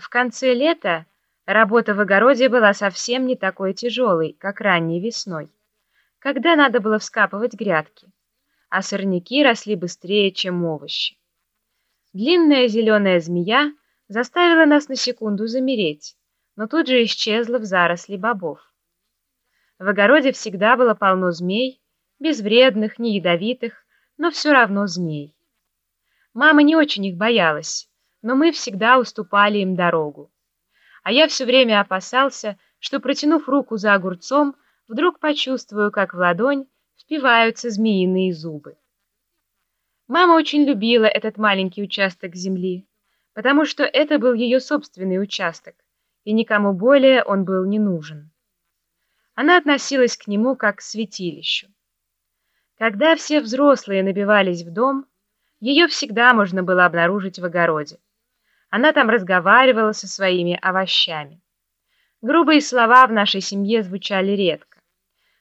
В конце лета работа в огороде была совсем не такой тяжелой, как ранней весной, когда надо было вскапывать грядки, а сорняки росли быстрее, чем овощи. Длинная зеленая змея заставила нас на секунду замереть, но тут же исчезла в заросли бобов. В огороде всегда было полно змей, безвредных, не ядовитых, но все равно змей. Мама не очень их боялась, но мы всегда уступали им дорогу. А я все время опасался, что, протянув руку за огурцом, вдруг почувствую, как в ладонь впиваются змеиные зубы. Мама очень любила этот маленький участок земли, потому что это был ее собственный участок, и никому более он был не нужен. Она относилась к нему как к святилищу. Когда все взрослые набивались в дом, ее всегда можно было обнаружить в огороде. Она там разговаривала со своими овощами. Грубые слова в нашей семье звучали редко.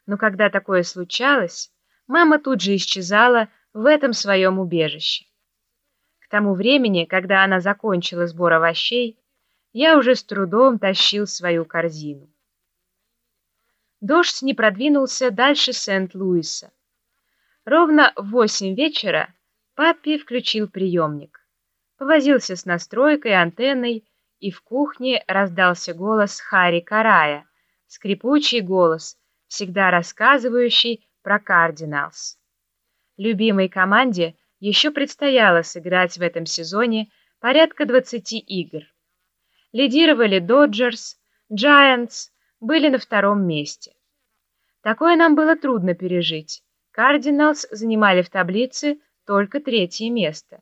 Но когда такое случалось, мама тут же исчезала в этом своем убежище. К тому времени, когда она закончила сбор овощей, я уже с трудом тащил свою корзину. Дождь не продвинулся дальше Сент-Луиса. Ровно в восемь вечера папи включил приемник повозился с настройкой, антенной, и в кухне раздался голос Хари Карая, скрипучий голос, всегда рассказывающий про Кардиналс. Любимой команде еще предстояло сыграть в этом сезоне порядка 20 игр. Лидировали Доджерс, Giants, были на втором месте. Такое нам было трудно пережить. Кардиналс занимали в таблице только третье место.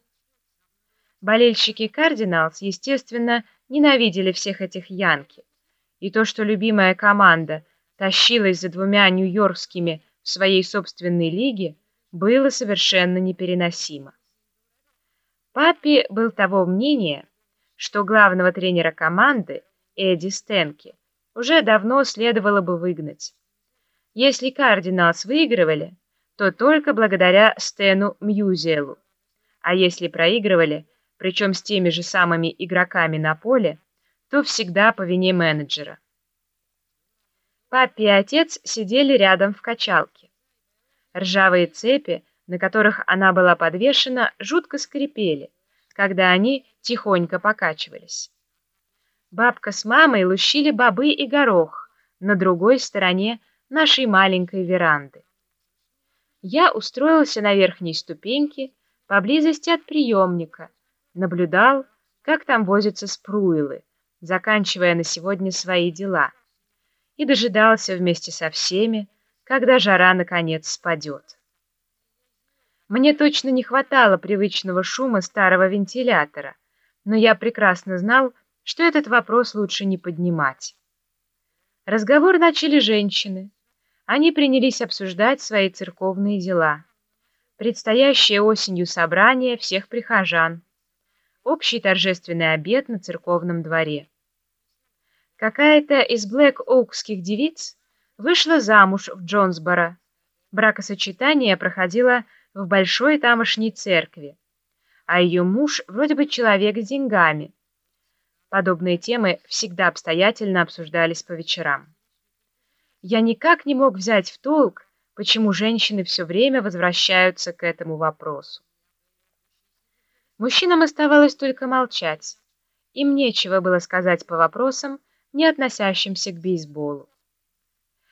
Болельщики Кардиналс, естественно, ненавидели всех этих янки. И то, что любимая команда тащилась за двумя нью-йоркскими в своей собственной лиге, было совершенно непереносимо. Папи был того мнения, что главного тренера команды, Эдди Стенки, уже давно следовало бы выгнать. Если Кардиналс выигрывали, то только благодаря Стэну Мьюзелу, а если проигрывали – причем с теми же самыми игроками на поле, то всегда по вине менеджера. Папа и отец сидели рядом в качалке. Ржавые цепи, на которых она была подвешена, жутко скрипели, когда они тихонько покачивались. Бабка с мамой лущили бобы и горох на другой стороне нашей маленькой веранды. Я устроился на верхней ступеньке, поблизости от приемника, наблюдал, как там возятся спруилы, заканчивая на сегодня свои дела, и дожидался вместе со всеми, когда жара наконец спадет. Мне точно не хватало привычного шума старого вентилятора, но я прекрасно знал, что этот вопрос лучше не поднимать. Разговор начали женщины. Они принялись обсуждать свои церковные дела. Предстоящее осенью собрание всех прихожан, общий торжественный обед на церковном дворе. Какая-то из Блэк-Оукских девиц вышла замуж в Джонсборо. Бракосочетание проходило в большой тамошней церкви, а ее муж вроде бы человек с деньгами. Подобные темы всегда обстоятельно обсуждались по вечерам. Я никак не мог взять в толк, почему женщины все время возвращаются к этому вопросу. Мужчинам оставалось только молчать. Им нечего было сказать по вопросам, не относящимся к бейсболу.